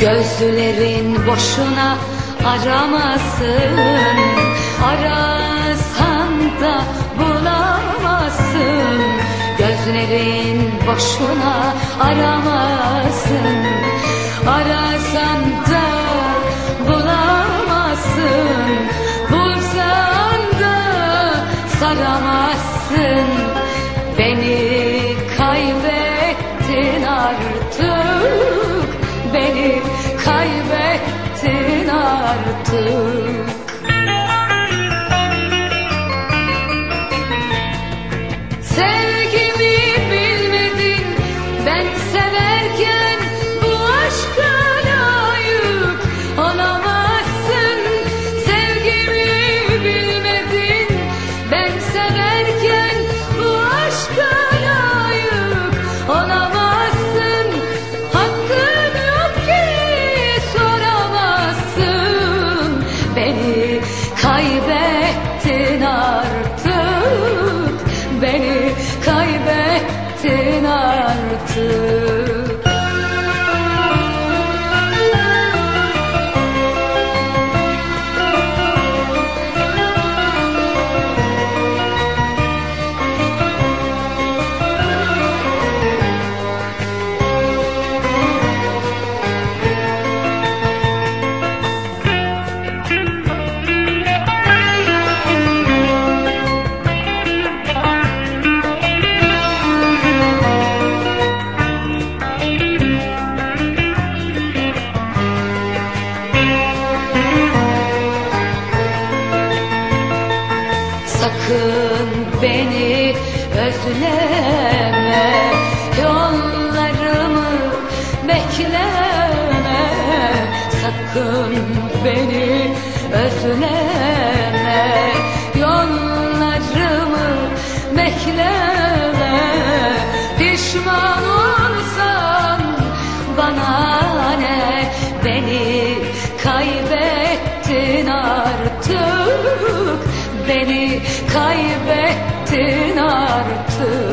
Gözlerin boşuna aramasın Arasan da bulamazsın. Gözlerin boşuna aramasın Arasan da bulamazsın. Bulsan da saramazsın. Beni kaybettin artık artık Sevgimi bilmedin ben severken bu aşka artık özleme Yollarımı bekleme. Sakın beni özleme Yollarımı bekleme. Pişman olsan bana ne Beni kaybettin artık. Beni kaybettin artık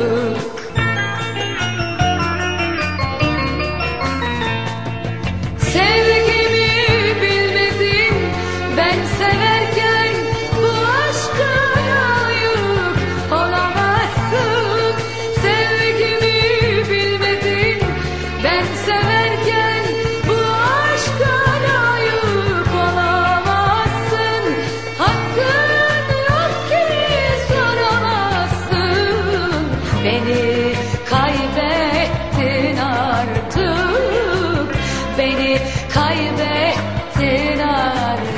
kaybettin artık.